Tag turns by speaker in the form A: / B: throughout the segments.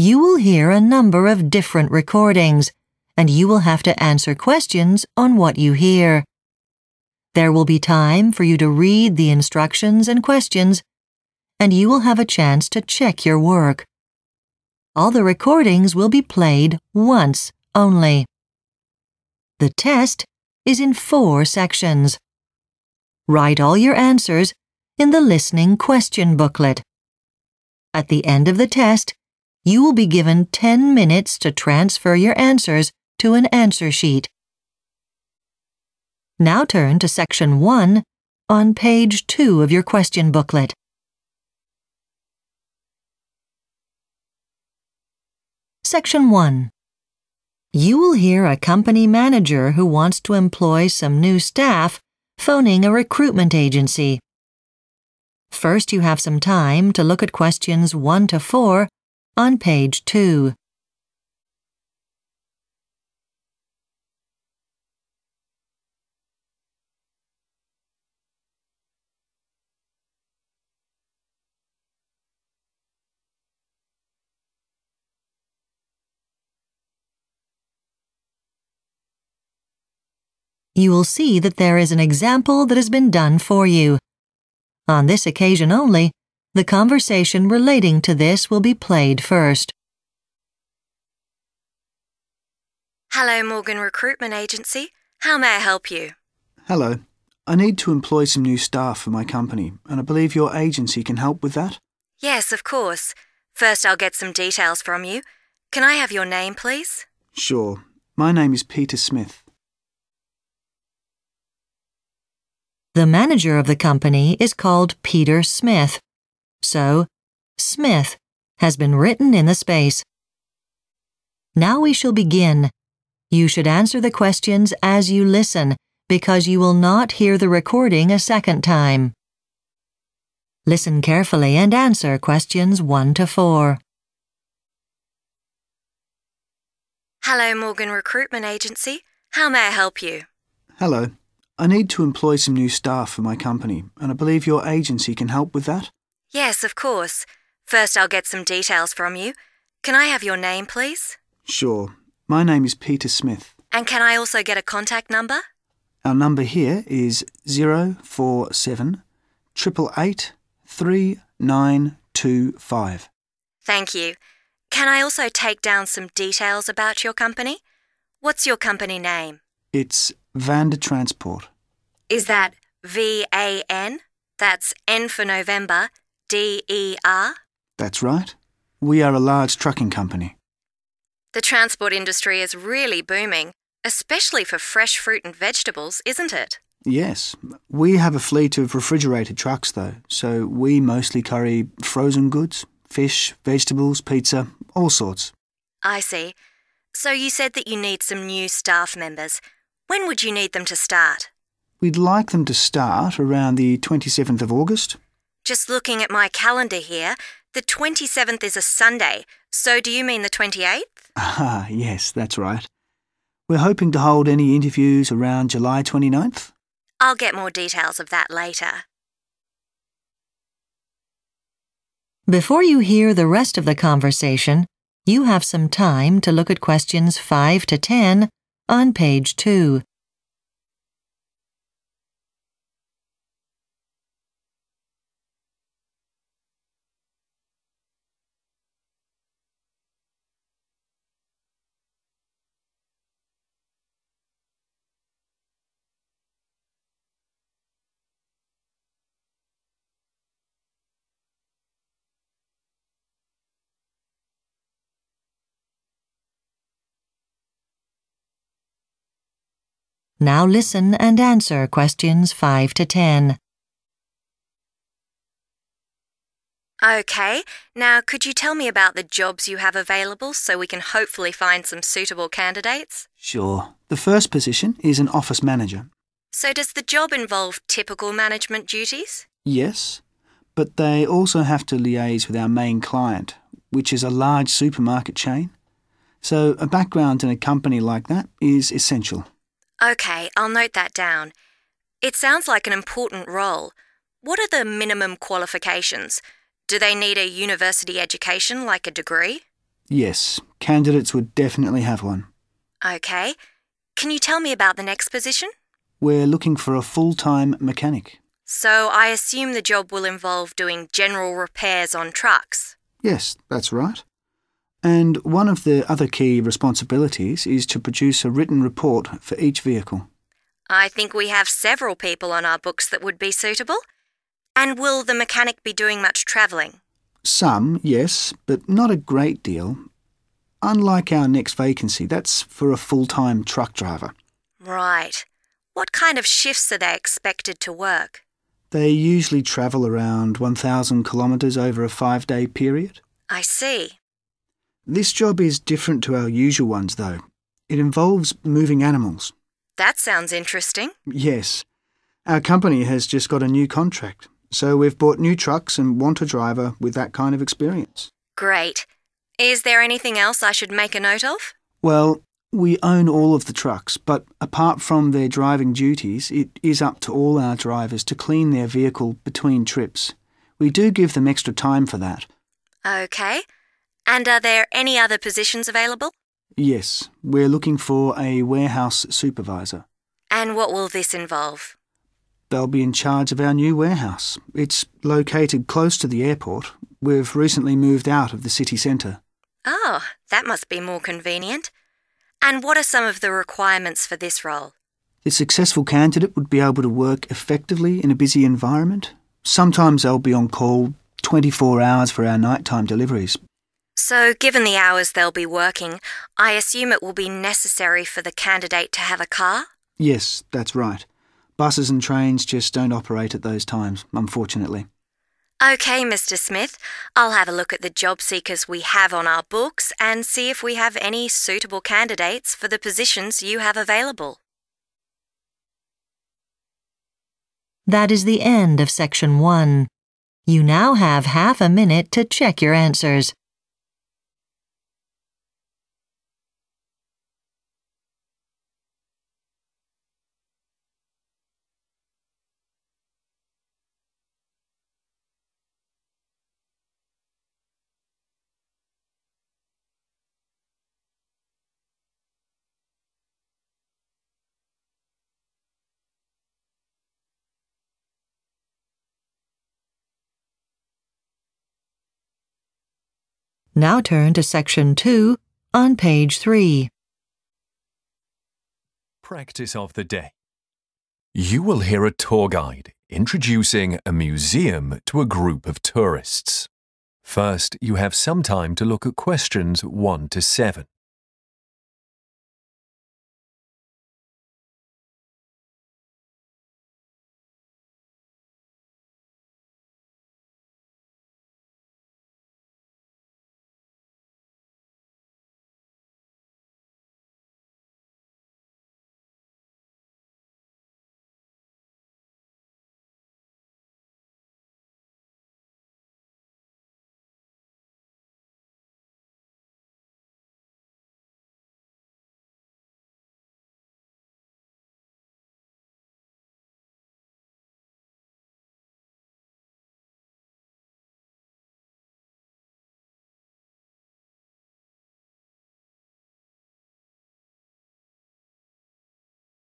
A: you will hear a number of different recordings, and you will have to answer questions on what you hear. There will be time for you to read the instructions and questions, and you will have a chance to check your work. All the recordings will be played once only. The test is in four sections. Write all your answers in the listening question booklet. At the end of the test, you will be given 10 minutes to transfer your answers to an answer sheet. Now turn to section 1 on page 2 of your question booklet. Section 1 You will hear a company manager who wants to employ some new staff phoning a recruitment agency. First, you have some time to look at questions 1 to 4 on page 2. you will see that there is an example that has been done for you. On this occasion only, the conversation relating to this will be played first.
B: Hello, Morgan Recruitment Agency. How may I help you?
C: Hello. I need to employ some new staff for my company, and I believe your agency can help with that.
B: Yes, of course. First, I'll get some details from you. Can I have your name, please?
C: Sure. My name is Peter Smith.
A: The manager of the company is called Peter Smith. So, Smith has been written in the space. Now we shall begin. You should answer the questions as you listen because you will not hear the recording a second time. Listen carefully and answer questions 1 to 4.
B: Hello, Morgan Recruitment Agency. How may I help you?
C: Hello. I need to employ some new staff for my company, and I believe your agency can help with that.
B: Yes, of course. First, I'll get some details from you. Can I have your name, please?
C: Sure. My name is Peter Smith.
B: And can I also get a contact number?
C: Our number here is 047 888 3925.
B: Thank you. Can I also take down some details about your company? What's your company name?
C: It's Vander Transport.
B: Is that V A N? That's N for November, D E R?
C: That's right. We are a large trucking company.
B: The transport industry is really booming, especially for fresh fruit and vegetables, isn't it?
C: Yes. We have a fleet of refrigerated trucks, though, so we mostly carry frozen goods, fish, vegetables, pizza, all sorts.
B: I see. So you said that you need some new staff members. When would you need them to start?
C: We'd like them to start around the 27th of August.
B: Just looking at my calendar here, the 27th is a Sunday. So do you mean the 28th?
C: Ah, yes, that's right. We're hoping to hold any interviews around July 29th.
B: I'll get more details of that later.
A: Before you hear the rest of the conversation, you have some time to look at questions 5 to 10 on page 2. Now listen and answer questions 5 to 10.
B: Okay, now could you tell me about the jobs you have available so we can hopefully find some suitable candidates?
C: Sure. The first position is an office manager.
B: So, does the job involve typical management duties?
C: Yes, but they also have to liaise with our main client, which is a large supermarket chain. So, a background in a company like that is essential.
B: Okay, I'll note that down. It sounds like an important role. What are the minimum qualifications? Do they need a university education like a degree?
C: Yes, candidates would definitely have one.
B: Okay. Can you tell me about the next position?
C: We're looking for a full time mechanic.
B: So I assume the job will involve doing general repairs on trucks.
C: Yes, that's right. And one of the other key responsibilities is to produce a written report for each vehicle.
B: I think we have several people on our books that would be suitable. And will the mechanic be doing much travelling?
C: Some, yes, but not a great deal. Unlike our next vacancy, that's for a full time truck driver.
B: Right. What kind of shifts are they expected to work?
C: They usually travel around 1,000 kilometres over a five day period.
B: I see.
C: This job is different to our usual ones, though. It involves moving animals.
B: That sounds interesting.
C: Yes. Our company has just got a new contract, so we've bought new trucks and want a driver with that kind of experience.
B: Great. Is there anything else I should make a note of?
C: Well, we own all of the trucks, but apart from their driving duties, it is up to all our drivers to clean their vehicle between trips. We do give them extra time for that.
B: Okay. And are there any other positions available?
C: Yes, we're looking for a warehouse supervisor.
B: And what will this involve?
C: They'll be in charge of our new warehouse. It's located close to the airport. We've recently moved out of the city centre.
B: Oh, that must be more convenient. And what are some of the requirements for this role?
C: The successful candidate would be able to work effectively in a busy environment. Sometimes they'll be on call 24 hours for our nighttime deliveries.
B: So, given the hours they'll be working, I assume it will be necessary for the candidate to have a car?
C: Yes, that's right. Buses and trains just don't operate at those times, unfortunately.
B: Okay, Mr. Smith. I'll have a look at the job seekers we have on our books and see if we have any suitable candidates for the positions you have available.
A: That is the end of section one. You now have half a minute to check your answers. Now turn to section 2 on page 3.
D: Practice of the day. You will hear a tour guide introducing a museum to a group of tourists. First, you have some time to look at questions 1 to 7.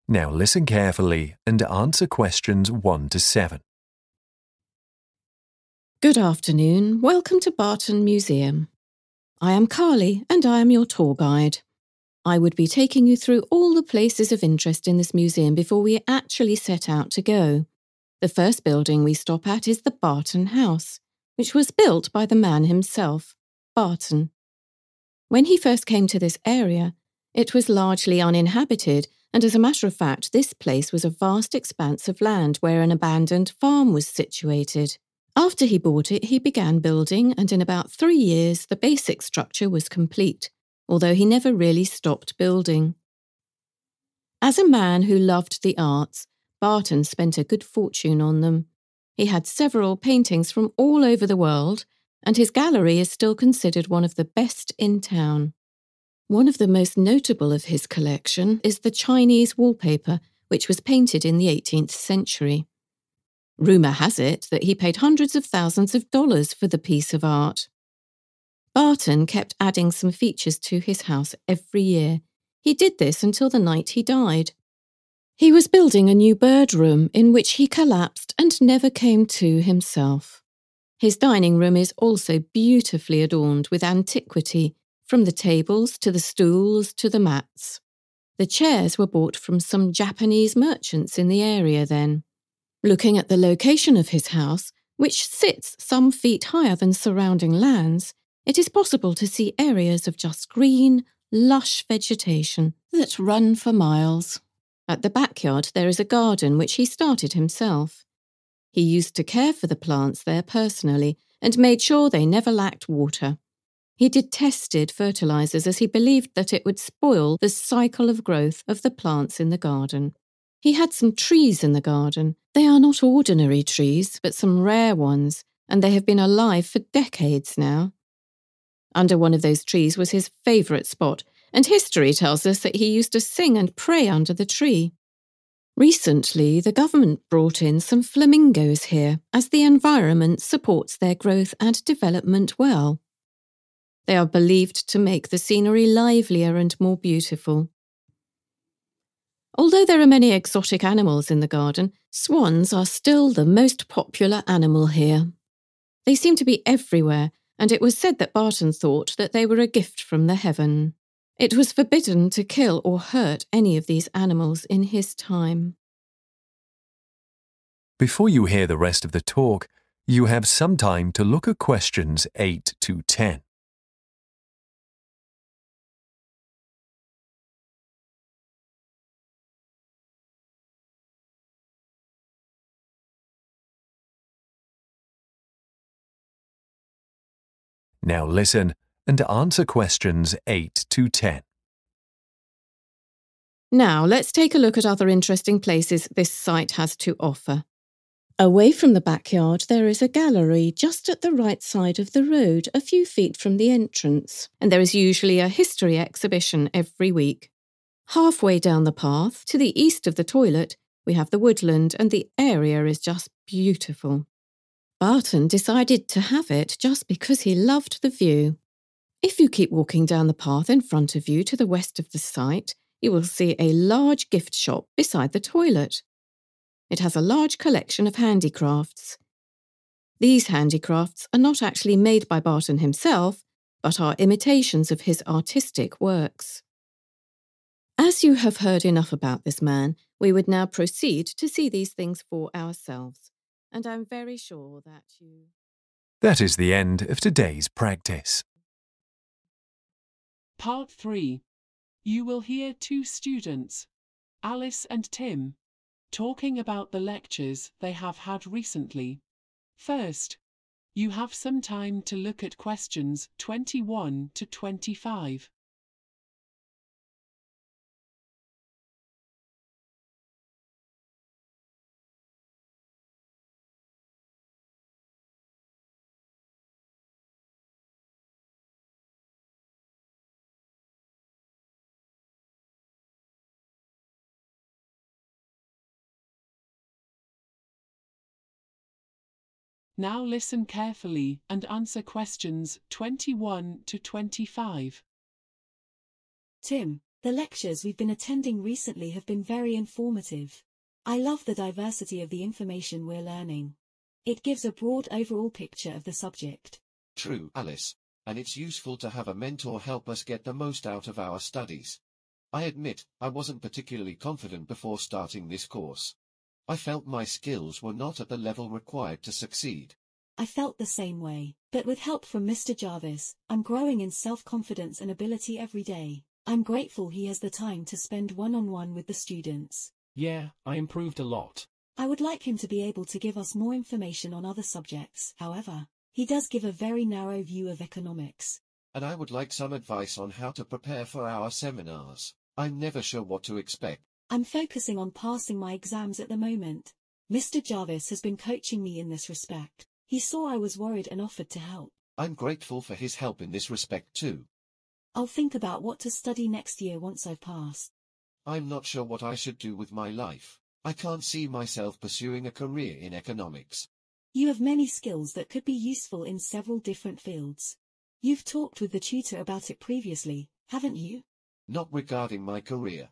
D: Now listen carefully and answer questions 1 to 7.
E: Good afternoon. Welcome to Barton Museum. I am Carly and I am your tour guide. I would be taking you through all the places of interest in this museum before we actually set out to go. The first building we stop at is the Barton House, which was built by the man himself, Barton. When he first came to this area, it was largely uninhabited and as a matter of fact, this place was a vast expanse of land where an abandoned farm was situated. After he bought it, he began building, and in about three years, the basic structure was complete, although he never really stopped building. As a man who loved the arts, Barton spent a good fortune on them. He had several paintings from all over the world, and his gallery is still considered one of the best in town. One of the most notable of his collection is the Chinese wallpaper, which was painted in the 18th century. Rumour has it that he paid hundreds of thousands of dollars for the piece of art. Barton kept adding some features to his house every year. He did this until the night he died. He was building a new bird room in which he collapsed and never came to himself. His dining room is also beautifully adorned with antiquity, from the tables to the stools to the mats. The chairs were bought from some Japanese merchants in the area then. Looking at the location of his house, which sits some feet higher than surrounding lands, it is possible to see areas of just green, lush vegetation that run for miles. At the backyard, there is a garden which he started himself. He used to care for the plants there personally and made sure they never lacked water. He detested fertilizers as he believed that it would spoil the cycle of growth of the plants in the garden. He had some trees in the garden. They are not ordinary trees, but some rare ones, and they have been alive for decades now. Under one of those trees was his favourite spot, and history tells us that he used to sing and pray under the tree. Recently, the government brought in some flamingos here, as the environment supports their growth and development well. They are believed to make the scenery livelier and more beautiful. Although there are many exotic animals in the garden, swans are still the most popular animal here. They seem to be everywhere and it was said that Barton thought that they were a gift from the heaven. It was forbidden to kill or hurt any of these animals in his time.
D: Before you hear the rest of the talk, you have some time to look at questions 8 to 10. Now listen and answer questions 8 to 10.
E: Now let's take a look at other interesting places this site has to offer. Away from the backyard, there is a gallery just at the right side of the road, a few feet from the entrance, and there is usually a history exhibition every week. Halfway down the path, to the east of the toilet, we have the woodland, and the area is just beautiful. Barton decided to have it just because he loved the view. If you keep walking down the path in front of you to the west of the site, you will see a large gift shop beside the toilet. It has a large collection of handicrafts. These handicrafts are not actually made by Barton himself, but are imitations of his artistic works. As you have heard enough about this man, we would now proceed to see these things for ourselves and I'm very sure that you.
D: That is the end of today's practice.
F: Part 3. You will hear two students, Alice and Tim, talking about the lectures they have had recently. First, you have some time to look at questions 21 to 25. Now listen carefully and answer questions 21 to 25.
G: Tim, the lectures we've been attending recently have been very informative. I love the diversity of the information we're learning. It gives a broad overall picture of the subject.
H: True, Alice, and it's useful to have a mentor help us get the most out of our studies. I admit, I wasn't particularly confident before starting this course. I felt my skills were not at the level required to succeed.
G: I felt the same way, but with help from Mr. Jarvis, I'm growing in self-confidence and ability every day. I'm grateful he has the time to spend one-on-one -on -one with the students.
I: Yeah, I improved a lot.
G: I would like him to be able to give us more information on other subjects, however. He does give a very narrow view of economics.
H: And I would like some advice on how to prepare for our seminars. I'm never sure what to expect.
G: I'm focusing on passing my exams at the moment. Mr. Jarvis has been coaching me in this respect. He saw I was worried and offered to help.
H: I'm grateful for his help in this respect too.
G: I'll think about what to study next year once I've passed.
H: I'm not sure what I should do with my life. I can't see myself pursuing a career in economics.
G: You have many skills that could be useful in several different fields. You've talked with the tutor about it previously, haven't you?
H: Not regarding my career.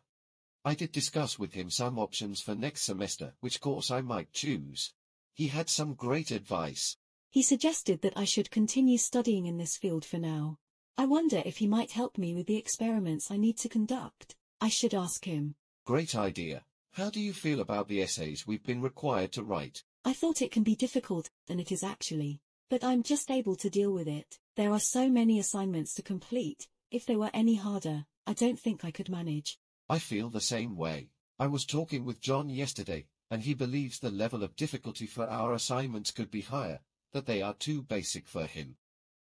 H: I did discuss with him some options for next semester, which course I might choose. He had some great advice.
G: He suggested that I should continue studying in this field for now. I wonder if he might help me with the experiments I need to conduct. I should ask him.
H: Great idea. How do you feel about the essays we've been required to write?
G: I thought it can be difficult, and it is actually. But I'm just able to deal with it. There are so many assignments to complete. If they were any harder, I don't think I could manage.
H: I feel the same way. I was talking with John yesterday, and he believes the level of difficulty for our assignments could be higher, that they are too basic for him.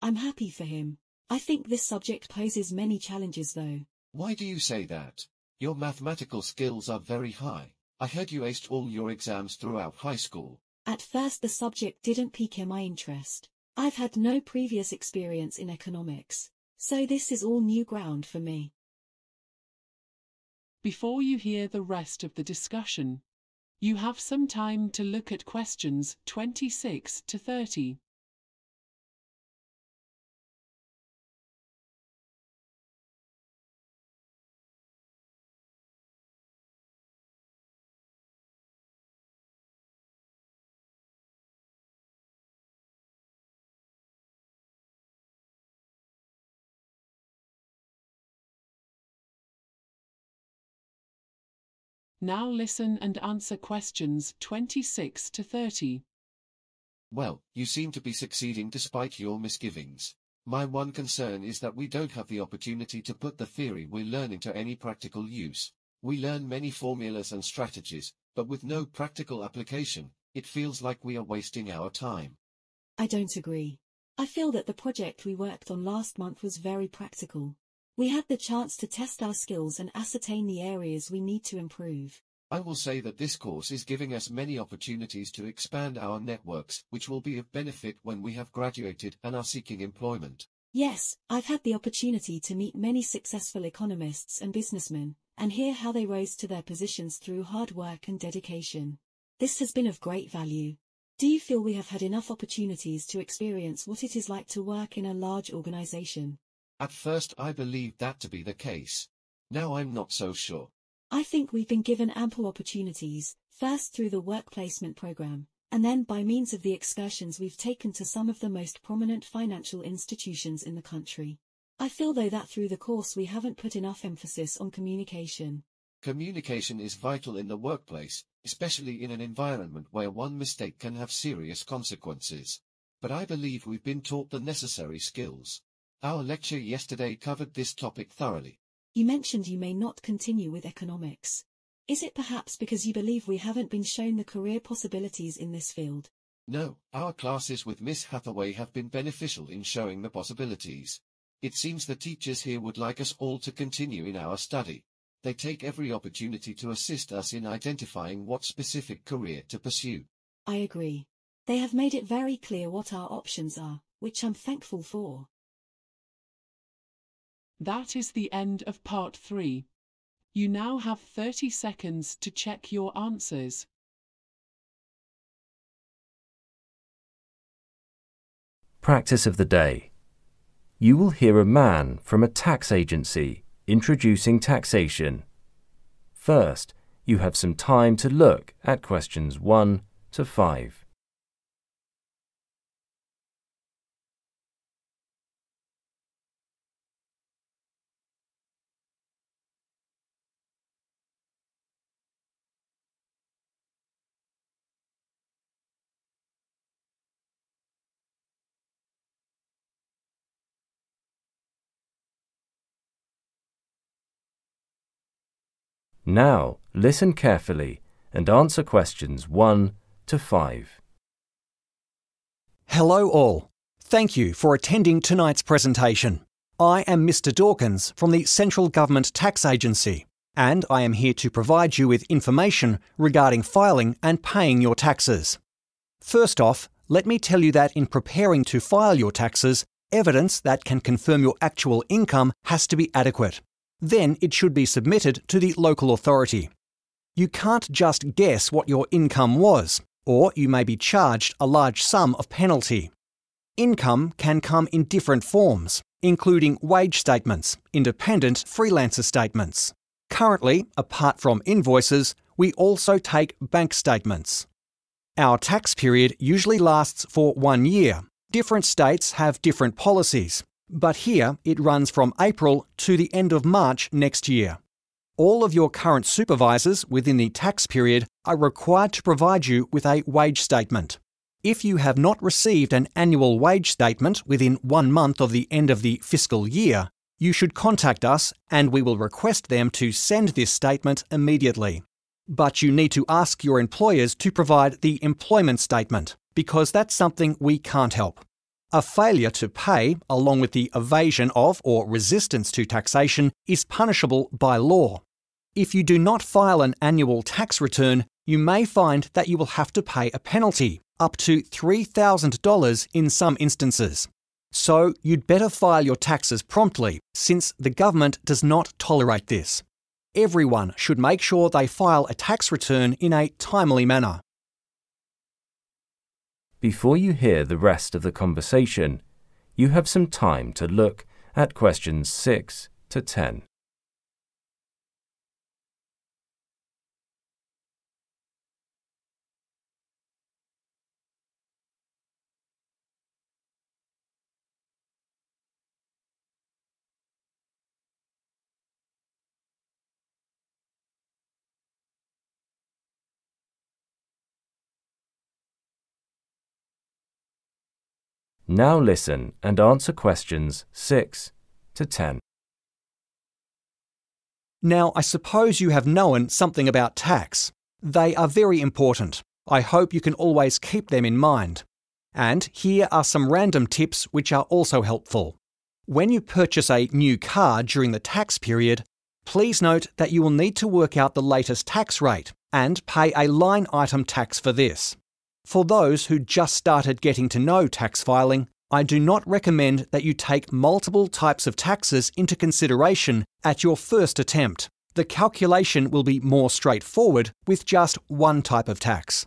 G: I'm happy for him. I think this subject poses many challenges though.
H: Why do you say that? Your mathematical skills are very high. I heard you aced all your exams throughout high school.
G: At first the subject didn't pique my interest. I've had no previous experience in economics. So this is all new ground for me.
F: Before you hear the rest of the discussion, you have some time to look at questions 26 to 30. Now listen and answer questions 26 to 30.
H: Well, you seem to be succeeding despite your misgivings. My one concern is that we don't have the opportunity to put the theory we're learning to any practical use. We learn many formulas and strategies, but with no practical application, it feels like we are wasting our time.
G: I don't agree. I feel that the project we worked on last month was very practical. We had the chance to test our skills and ascertain the areas we need to improve.
H: I will say that this course is giving us many opportunities to expand our networks, which will be of benefit when we have graduated and are seeking employment.
G: Yes, I've had the opportunity to meet many successful economists and businessmen, and hear how they rose to their positions through hard work and dedication. This has been of great value. Do you feel we have had enough opportunities to experience what it is like to work in a large organization?
H: At first I believed that to be the case. Now I'm not so sure.
G: I think we've been given ample opportunities, first through the work placement program, and then by means of the excursions we've taken to some of the most prominent financial institutions in the country. I feel though that through the course we haven't put enough emphasis on communication.
H: Communication is vital in the workplace, especially in an environment where one mistake can have serious consequences. But I believe we've been taught the necessary skills. Our lecture yesterday covered this topic thoroughly.
G: You mentioned you may not continue with economics. Is it perhaps because you believe we haven't been shown the career possibilities in this field?
H: No, our classes with Miss Hathaway have been beneficial in showing the possibilities. It seems the teachers here would like us all to continue in our study. They take every opportunity to assist us in identifying what specific career to pursue.
G: I agree. They have made it very clear what our options are, which I'm thankful for.
F: That is the end of part 3. You now have 30 seconds to check your answers.
J: Practice of the day. You will hear a man from a tax agency introducing taxation. First, you have some time to look at questions 1 to 5. Now, listen carefully and answer questions 1 to 5.
K: Hello, all. Thank you for attending tonight's presentation. I am Mr. Dawkins from the Central Government Tax Agency, and I am here to provide you with information regarding filing and paying your taxes. First off, let me tell you that in preparing to file your taxes, evidence that can confirm your actual income has to be adequate. Then it should be submitted to the local authority. You can't just guess what your income was, or you may be charged a large sum of penalty. Income can come in different forms, including wage statements, independent freelancer statements. Currently, apart from invoices, we also take bank statements. Our tax period usually lasts for one year. Different states have different policies, but here it runs from April to the end of March next year. All of your current supervisors within the tax period are required to provide you with a wage statement. If you have not received an annual wage statement within one month of the end of the fiscal year, you should contact us and we will request them to send this statement immediately. But you need to ask your employers to provide the employment statement because that's something we can't help. A failure to pay, along with the evasion of or resistance to taxation, is punishable by law. If you do not file an annual tax return, you may find that you will have to pay a penalty, up to $3,000 in some instances. So you'd better file your taxes promptly, since the government does not tolerate this. Everyone should make sure they file a tax return in a timely manner.
J: Before you hear the rest of the conversation, you have some time to look at questions 6 to 10. Now listen and answer questions 6 to 10.
K: Now, I suppose you have known something about tax. They are very important. I hope you can always keep them in mind. And here are some random tips which are also helpful. When you purchase a new car during the tax period, please note that you will need to work out the latest tax rate and pay a line item tax for this. For those who just started getting to know tax filing, I do not recommend that you take multiple types of taxes into consideration at your first attempt. The calculation will be more straightforward with just one type of tax.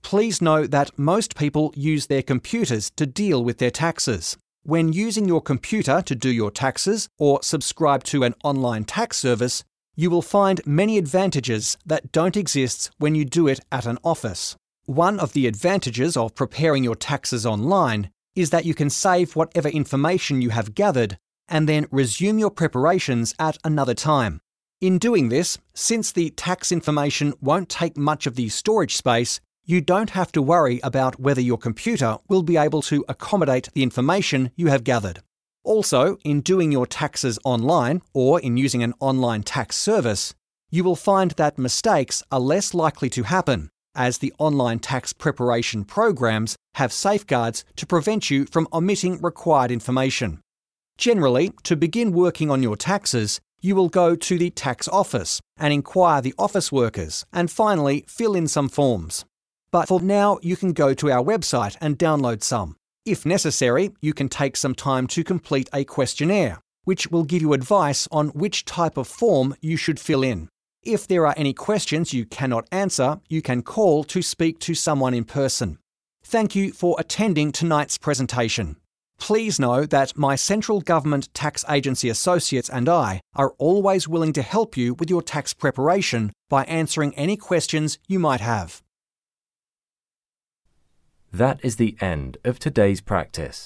K: Please know that most people use their computers to deal with their taxes. When using your computer to do your taxes or subscribe to an online tax service, you will find many advantages that don't exist when you do it at an office. One of the advantages of preparing your taxes online is that you can save whatever information you have gathered and then resume your preparations at another time. In doing this, since the tax information won't take much of the storage space, you don't have to worry about whether your computer will be able to accommodate the information you have gathered. Also, in doing your taxes online or in using an online tax service, you will find that mistakes are less likely to happen as the online tax preparation programs have safeguards to prevent you from omitting required information. Generally, to begin working on your taxes, you will go to the tax office and inquire the office workers and finally fill in some forms. But for now, you can go to our website and download some. If necessary, you can take some time to complete a questionnaire, which will give you advice on which type of form you should fill in. If there are any questions you cannot answer, you can call to speak to someone in person. Thank you for attending tonight's presentation. Please know that my Central Government Tax Agency associates and I are always willing to help you with your tax preparation by answering any questions you might have.
J: That is the end of today's practice.